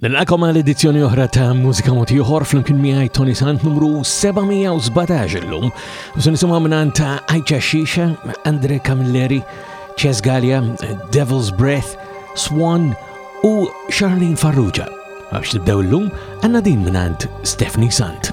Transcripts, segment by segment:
Nilqakom għal edizzjoni oħra ta' Mużika Mod Ieħor flimkien miegħi Tony Sant numru 717 illum. U se nisimgħu minn ta' Ajċa Xixa, Andre Camilleri, Ches Gallia, Devil's Breath, Swan u Charlene Farrugia. Għax tibdew illum għandna din minn Stephanie Sant.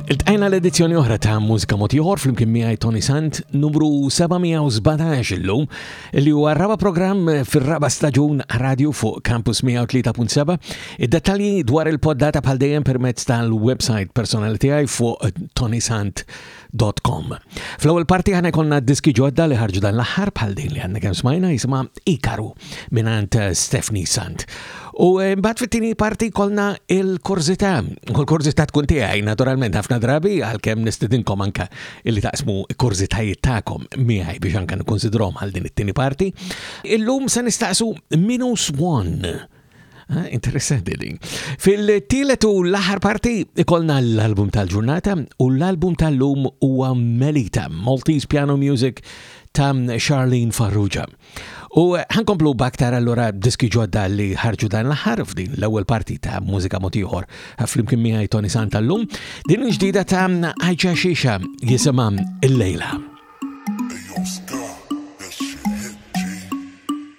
Iltqajna l-edizzjoni oħra ta' Mużika Mod Ieħor flimkien miegħi Tony Sant numru 717 illum li huwa raba' programm fir-raba' staġun radio fuq Campus 103.7. Id-dettalji dwar il-poddata bħal dejjem permezz tal-website personali tiegħi fuq tonysant.com. Fl-ewwel parti ħana jkollna diski ġodda li ħarġu dan l-aħħar bħal din li għandna kemm smajna jisimha Ikaru mingħand eh, Stephanie Sant. U eh, mbagħad fit-tieni parti kollna il-kurżità. U l-kurżità tkun tiegħi naturalment ħafna drabi għalkemm nistidinkom anke illi taqsmu kurżitajiet tagħkom miegħi biex anke nikkunsidrom għal din it-tieni parti. Illum se nistaqsu minu swan Ah, interessanti din. Fil-tielet u l-aħħar parti ikolna l-album tal-ġurnata u l-album tal-lum huwa Melita, Maltese Piano Music ta' Charlene Farrugia. U ħankomplu baktar allura diski ġodda li ħarġu dan l-ħar f'din l-ewwel parti ta' mużika motiħor flimkien miegħi Tony Santa l-lum, din il-ġdida ta' Ajċa Xixa jisimha il-lejla.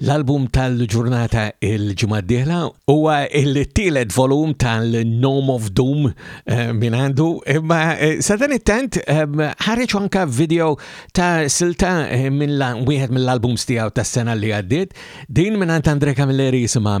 L-album tal-ġurnata il-ġimgħa d-dieħla huwa il-tielet volum tal-Gnome of Doom eh, minn għandu, imma eh, sa dan it-tant eh, ħareġ anka video ta' silta minn wieħed mill-albums tiegħu tas-sena li għaddiet, din minn għand Andre Camilleri jisimha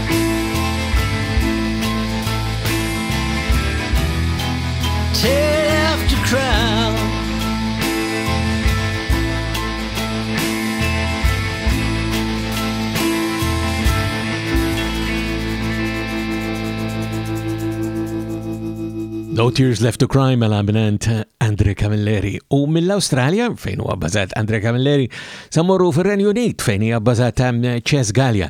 No Tears Left to Cry mela minant Andre Camilleri. U mill-Australia, fejn huwa bbażat Andre Camilleri, samorru fir-Renju Unit fejn hija bbażata Chess Gallia.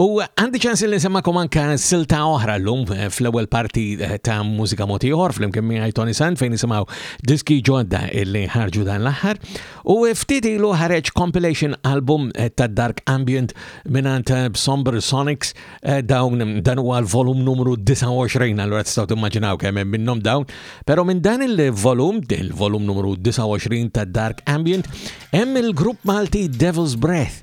U għandi ċans li nsemmakom anka silta oħra l-lum eh, fl-ewwel parti eh, ta' mużika moti oħor fl-imkien miegħi Tony Sand fejn nisimgħu diski ġodda illi ħarġu dan l-aħħar u ftit ilu ħareġ compilation album eh, ta' Dark Ambient minant Somber Sonics dawn dan huwa l-volum numru 29 allura tistgħu timmaġinaw kemm hemm minnhom dawn, però minn dan il-volum, il-volum numru 29 ta' Dark Ambient, hemm il-grupp Malti Devil's Breath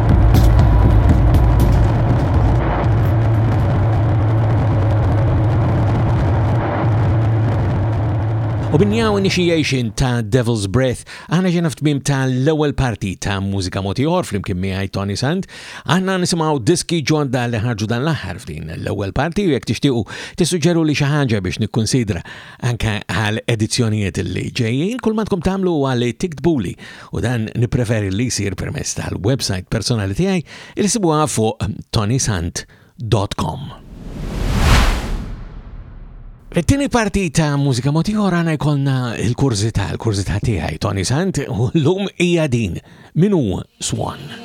U binjaw initiation ta' Devil's Breath, għana ġena f'tmim ta' l-ewel parti ta' mużika motiħor fl-imkien miħaj Tony Sand, għana nisimaw diski ġodda li ħarġu dan l-ħar f'din l-ewel parti u jek tixtiqu tissuġġeru li xaħġa biex nikkonsidra anka għal edizzjonijiet li ġejjin, kull ma tkom tamlu għal tiktbuli u dan nippreferi li jsir permezz tal-website personali tiegħi li sibuha fuq tonysant.com. It-tieni parti ta' mużika moti ora jkollna l-kurżità, l-kurżità tiegħi Tony Sant u llum hija din. Min hu Swan?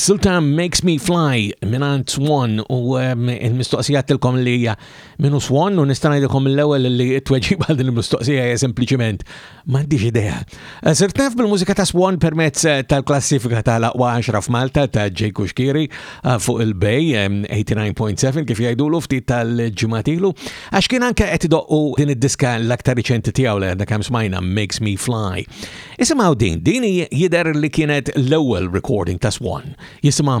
Sultan Makes Me Fly minant Swan u um, il-mistoqsija tilkom li hija minu Swan u nistanajdilkom l-ewwel li t-tweġiba din il-mistoqsija hija sempliċiment M'għandix idea. Eh, sirt naf bil-mużika ta' Swan permezz eh, tal-klassifika ta' laqwa 10 f'Malta ta' J. Kuxkiri eh, fuq il-Bay 89.7 kif jgħidu l ftit tal-ġimatilu. Għax kien anke qed idoqqu din id-diska l-aktar riċenti tiegħu li għadna kemm smajna Makes Me Fly. Isimgħu din, din jidher li kienet l-ewwel recording ta' Swan. Jisimha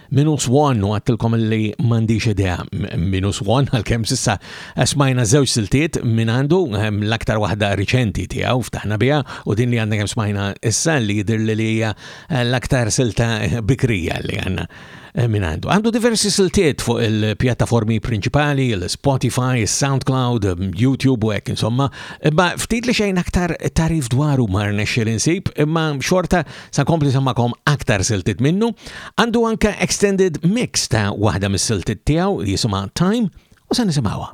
Minus one, u għattilkom li mandiċ idea minus one, għal-kem sissa smajna zewġ siltiet minn għandu ehm, l-aktar wahda riċenti tijaw ftaħna bija u din li għanna kem smajna issa li jidir li li eh, l-aktar silta bikrija li għanna eh, minn għandu. Għandu diversi siltiet fuq il-pjattaformi principali, il-Spotify, il-Soundcloud, YouTube u għek, insomma, imma ftit li xejn aktar tarif dwaru marna xil-insib, imma xorta Sa kompli samakom aktar siltit minnu, għandu anka extended mix ta' waħda mis-siltit tiegħu li jisimha Time u sa nisimgħuha.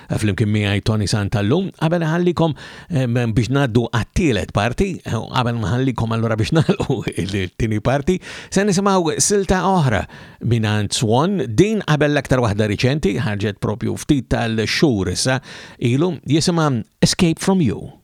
flimkien miegħi Tony Santallum, qabel ħallikom biex naddu għat-tielet parti, qabel ħallikom allura biex nagħlqu il-tieni parti, se nisimgħu silta oħra minn Swan, din qabel l-aktar waħda riċenti, ħarġet propju ftit tal-xhur issa, ilu jisimha Escape from You.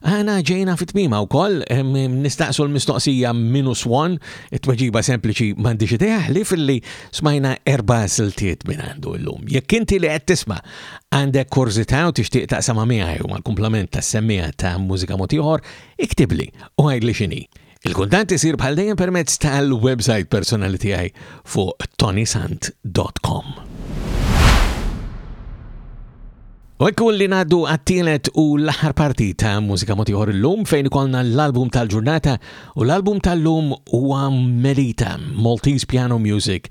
Aħna ġejna fit-tmima u koll, nistaqsu l-mistoqsija minus one, it-tweġiba sempliċi mandi xideħ li fil-li smajna erba siltiet minn għandu l-lum. Jekk inti li għed tisma għandek kurzita u tixtieq taqsama miegħi u mal-kumplament tas-semmija ta' mużika motiħor, iktibli u għajdli xini. Il-kuntatt isir bħal dejjem permezz tal-website personali tiegħi fuq tonysant.com. U ekku li naddu għattilet u l-aħħar parti ta' mużika motiħor l-lum fejn ikolna l-album tal-ġurnata u l-album tal-lum huwa Melita, Maltese Piano Music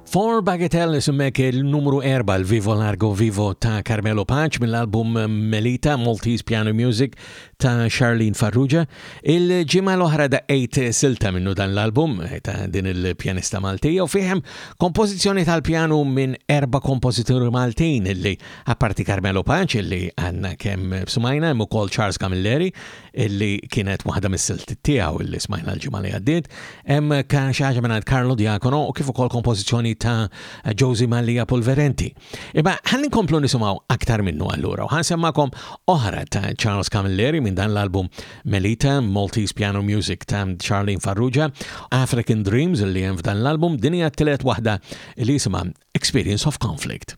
Four Bagatelle isim hekk il-numru erba' l-Vivo Largo Vivo ta' Carmelo Paċ mill-album Melita Maltese Piano Music ta' Charlene Farrugia. Il-ġimgħa l-oħra daqqejt silta minnu dan l-album ta' din il-pjanista Maltija u fihem kompożizzjoni tal-pjanu minn erba' kompożituri Maltin li apparti Carmelo Paċ li għandna kemm smajna hemm ukoll Charles Camilleri, illi kienet waħda mis-siltiet tiegħu illi smajna l-ġimgħa li għaddiet, hemm xi ħaġa mingħand Carlo Diacono u kif ukoll kompożizzjoni ta' Josie Mallia Polverenti. Imma ħalli nkomplu nisimgħu aktar minnu allura u ħansemmakom oħra ta' Charles Camilleri minn dan l-album Melita, Maltese Piano Music ta' Charlene Farrugia, African Dreams illi hemm f'dan l-album din hija t-tielet waħda li jisimha Experience of Conflict.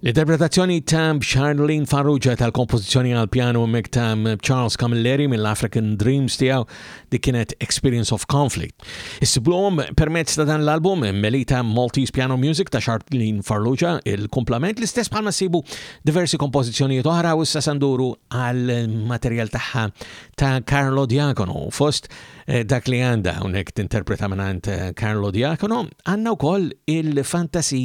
L-interpretazzjoni ta' Charlene Farrugia tal-kompożizzjoni għal pjanu mek ta' Charles Camilleri mill-African Dreams tiegħu dik kienet Experience of Conflict. Issibluhom permezz ta' dan l-album Melita Maltese Piano Music ta' Charlene Farrugia il-kumplament l-istess bħalma sibu diversi kompożizzjonijiet oħra u issa sanduru għal materjal tagħha ta' Carlo Diacono fost eh, dak li għandha hawnhekk tinterpreta minn eh, Carlo Diacono għandna wkoll il-fantasi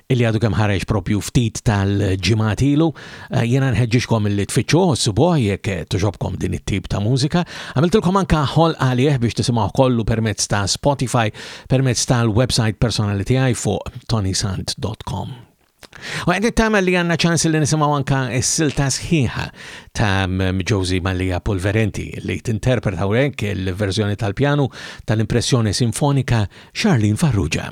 li għadu kemm ħareġ propju ftit tal-ġimgħat ilu. Eh, jiena nħeġġixkom li tfittxu ħossubuh jekk eh, tuġobkom din it-tip ta' mużika. Għamiltilkom anka ħol għalih biex tisimgħu kollu permezz ta' Spotify, permezz tal-website personali tiegħi fuq tonisant.com. U għedit tamel li għanna ċans li nisimaw anka s-silta sħiħa ta' Josie Mallia Polverenti li t-interpreta il-verżjoni tal-pjanu tal-impressjoni sinfonika Charlene Farrugia.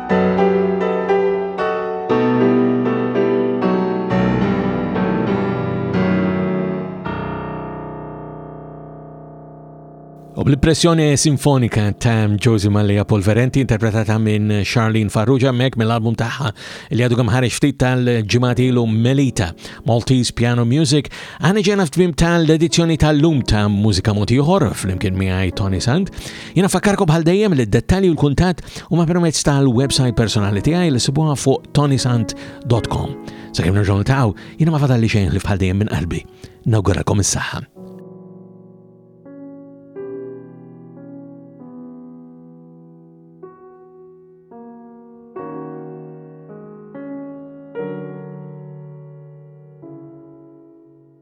U bl-impressjoni sinfonika ta' Josie Mallia Polverenti interpretata minn Charlene Farrugia mek mill-album tagħha li għadu ħareġ ftit tal-ġimatilu Melita Maltese Piano Music għana ġena f'tmim tal-edizzjoni tal-lum ta' Mużika Motiħor fl-imkien miħaj Tony Sand Jina fakkarkom bħal dejjem li d-dettalji u l-kuntat huma permezz tal-website personali tiegħi li sibuha fuq tonisant.com. Sakemm nerġgħu niltaqgħu, jiena ma fadalli xejn li bħal dejjem minn qalbi. Nawguralkom is-saħħa.